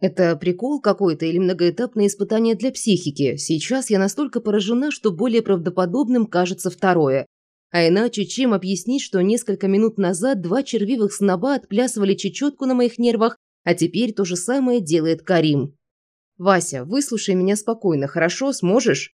Это прикол какой-то или многоэтапное испытание для психики? Сейчас я настолько поражена, что более правдоподобным кажется второе. А иначе чем объяснить, что несколько минут назад два червивых сноба отплясывали чечетку на моих нервах, а теперь то же самое делает Карим? «Вася, выслушай меня спокойно, хорошо? Сможешь?»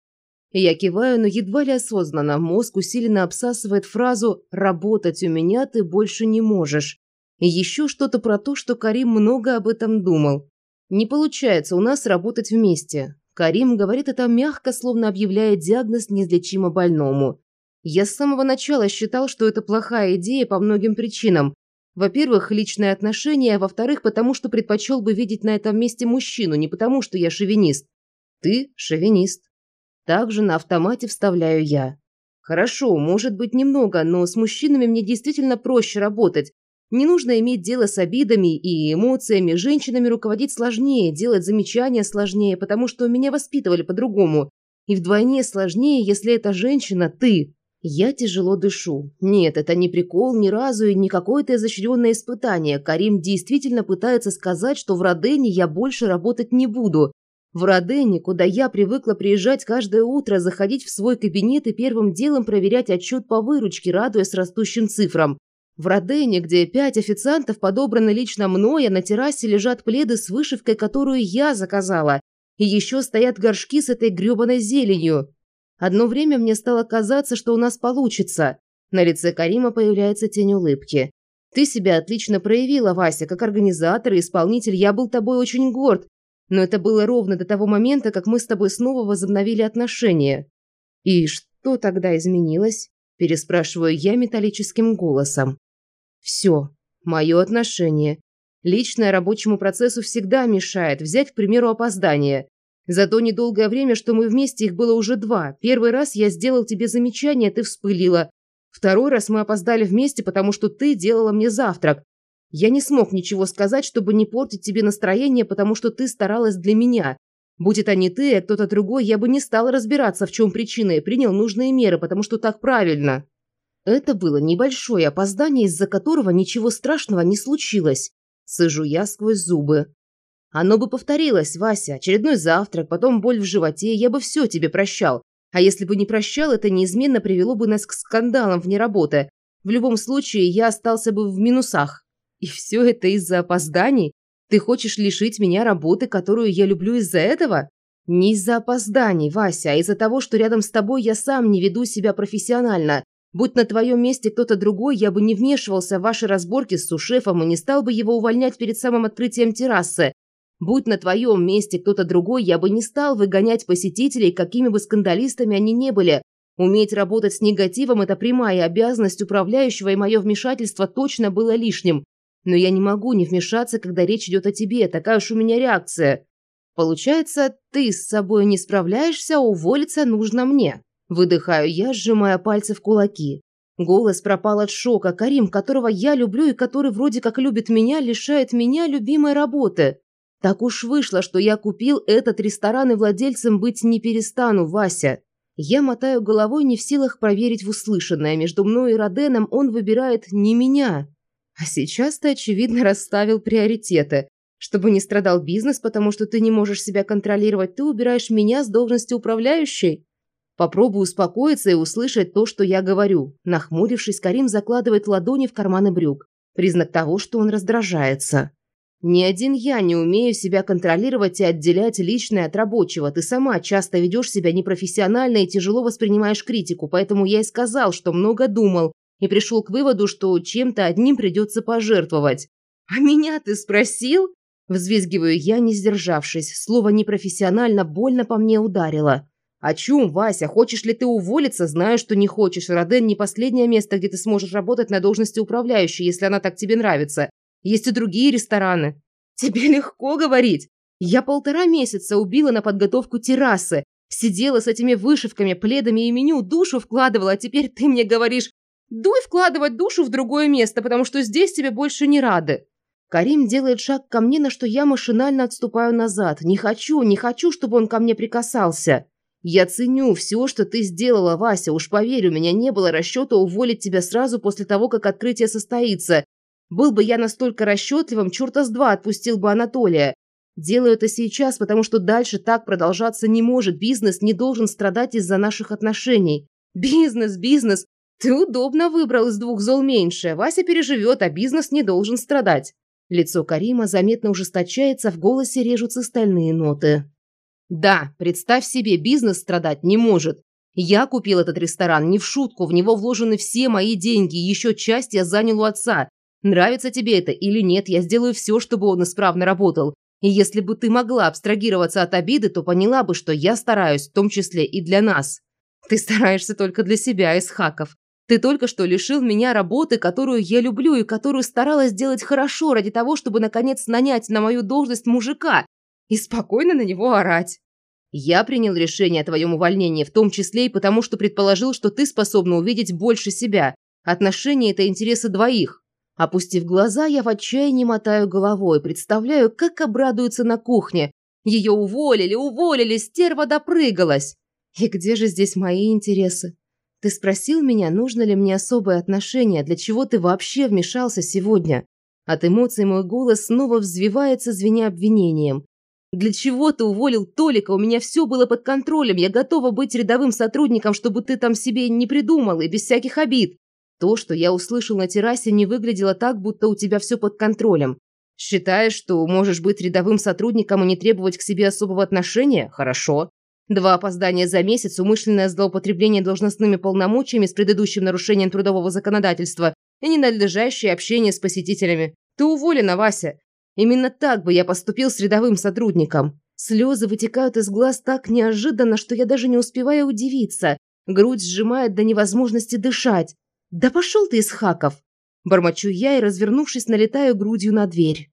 Я киваю, но едва ли осознанно. Мозг усиленно обсасывает фразу «работать у меня ты больше не можешь». И еще что-то про то, что Карим много об этом думал. Не получается у нас работать вместе. Карим говорит это мягко, словно объявляя диагноз неизлечимо больному. Я с самого начала считал, что это плохая идея по многим причинам. Во-первых, личные отношения, а во-вторых, потому что предпочел бы видеть на этом месте мужчину, не потому что я шовинист. Ты шовинист. Также на автомате вставляю я. Хорошо, может быть немного, но с мужчинами мне действительно проще работать. Не нужно иметь дело с обидами и эмоциями, женщинами руководить сложнее, делать замечания сложнее, потому что меня воспитывали по-другому. И вдвойне сложнее, если эта женщина – ты. Я тяжело дышу. Нет, это не прикол ни разу и не какое-то изощренное испытание. Карим действительно пытается сказать, что в Родене я больше работать не буду. В Родене, куда я привыкла приезжать каждое утро, заходить в свой кабинет и первым делом проверять отчет по выручке, радуясь растущим цифрам. В Родене, где пять официантов подобраны лично мной, а на террасе лежат пледы с вышивкой, которую я заказала. И еще стоят горшки с этой грёбаной зеленью. Одно время мне стало казаться, что у нас получится. На лице Карима появляется тень улыбки. Ты себя отлично проявила, Вася, как организатор и исполнитель. Я был тобой очень горд. Но это было ровно до того момента, как мы с тобой снова возобновили отношения. И что тогда изменилось? Переспрашиваю я металлическим голосом. Все. Мое отношение. Личное рабочему процессу всегда мешает. Взять, к примеру, опоздание. За то недолгое время, что мы вместе, их было уже два. Первый раз я сделал тебе замечание, ты вспылила. Второй раз мы опоздали вместе, потому что ты делала мне завтрак. Я не смог ничего сказать, чтобы не портить тебе настроение, потому что ты старалась для меня. Будь это не ты, а кто-то другой, я бы не стал разбираться, в чем причина, и принял нужные меры, потому что так правильно. Это было небольшое опоздание, из-за которого ничего страшного не случилось. Сыжу я сквозь зубы. Оно бы повторилось, Вася. Очередной завтрак, потом боль в животе, я бы все тебе прощал. А если бы не прощал, это неизменно привело бы нас к скандалам вне работы. В любом случае, я остался бы в минусах. И все это из-за опозданий? Ты хочешь лишить меня работы, которую я люблю из-за этого? Не из-за опозданий, Вася, а из-за того, что рядом с тобой я сам не веду себя профессионально. Будь на твоем месте кто-то другой, я бы не вмешивался в ваши разборки с сушефом и не стал бы его увольнять перед самым открытием террасы. Будь на твоем месте кто-то другой, я бы не стал выгонять посетителей, какими бы скандалистами они не были. Уметь работать с негативом – это прямая обязанность управляющего, и мое вмешательство точно было лишним. Но я не могу не вмешаться, когда речь идет о тебе, такая уж у меня реакция. Получается, ты с собой не справляешься, а уволиться нужно мне. Выдыхаю я, сжимая пальцы в кулаки. Голос пропал от шока. Карим, которого я люблю и который вроде как любит меня, лишает меня любимой работы. Так уж вышло, что я купил этот ресторан и владельцем быть не перестану, Вася. Я мотаю головой, не в силах проверить в услышанное. Между мной и Роденом он выбирает не меня. А сейчас ты, очевидно, расставил приоритеты. Чтобы не страдал бизнес, потому что ты не можешь себя контролировать, ты убираешь меня с должности управляющей. Попробую успокоиться и услышать то, что я говорю. Нахмурившись, Карим закладывает ладони в карманы брюк. Признак того, что он раздражается. Ни один я не умею себя контролировать и отделять личное от рабочего. Ты сама часто ведешь себя непрофессионально и тяжело воспринимаешь критику, поэтому я и сказал, что много думал, и пришел к выводу, что чем-то одним придется пожертвовать. «А меня ты спросил?» Взвизгиваю я, не сдержавшись. Слово «непрофессионально» больно по мне ударило. «О чем, Вася? Хочешь ли ты уволиться? Знаю, что не хочешь. Роден не последнее место, где ты сможешь работать на должности управляющей, если она так тебе нравится. Есть и другие рестораны». «Тебе легко говорить. Я полтора месяца убила на подготовку террасы. Сидела с этими вышивками, пледами и меню, душу вкладывала, а теперь ты мне говоришь, дуй вкладывать душу в другое место, потому что здесь тебе больше не рады». Карим делает шаг ко мне, на что я машинально отступаю назад. Не хочу, не хочу, чтобы он ко мне прикасался. «Я ценю все, что ты сделала, Вася. Уж поверь, у меня не было расчета уволить тебя сразу после того, как открытие состоится. Был бы я настолько расчетливым, черта с два отпустил бы Анатолия. Делаю это сейчас, потому что дальше так продолжаться не может. Бизнес не должен страдать из-за наших отношений. Бизнес, бизнес. Ты удобно выбрал из двух зол меньше. Вася переживет, а бизнес не должен страдать. Лицо Карима заметно ужесточается, в голосе режутся стальные ноты. Да, представь себе, бизнес страдать не может. Я купил этот ресторан не в шутку, в него вложены все мои деньги, еще часть я занял у отца. Нравится тебе это или нет, я сделаю все, чтобы он исправно работал. И если бы ты могла абстрагироваться от обиды, то поняла бы, что я стараюсь, в том числе и для нас. Ты стараешься только для себя, Исхаков. Ты только что лишил меня работы, которую я люблю и которую старалась сделать хорошо ради того, чтобы, наконец, нанять на мою должность мужика и спокойно на него орать. Я принял решение о твоем увольнении, в том числе и потому, что предположил, что ты способна увидеть больше себя. Отношения – это интересы двоих. Опустив глаза, я в отчаянии мотаю головой, представляю, как обрадуется на кухне. Ее уволили, уволили, стерва допрыгалась. И где же здесь мои интересы? Ты спросил меня, нужно ли мне особое отношение, для чего ты вообще вмешался сегодня? От эмоций мой голос снова взвивается, звеня обвинением. Для чего ты уволил Толика? У меня все было под контролем. Я готова быть рядовым сотрудником, чтобы ты там себе не придумал и без всяких обид. То, что я услышал на террасе, не выглядело так, будто у тебя все под контролем. Считаешь, что можешь быть рядовым сотрудником и не требовать к себе особого отношения? Хорошо. Два опоздания за месяц, умышленное злоупотребление должностными полномочиями с предыдущим нарушением трудового законодательства и ненадлежащее общение с посетителями. Ты уволена, Вася. Именно так бы я поступил с рядовым сотрудником. Слезы вытекают из глаз так неожиданно, что я даже не успеваю удивиться. Грудь сжимает до невозможности дышать. «Да пошел ты из хаков!» Бормочу я и, развернувшись, налетаю грудью на дверь.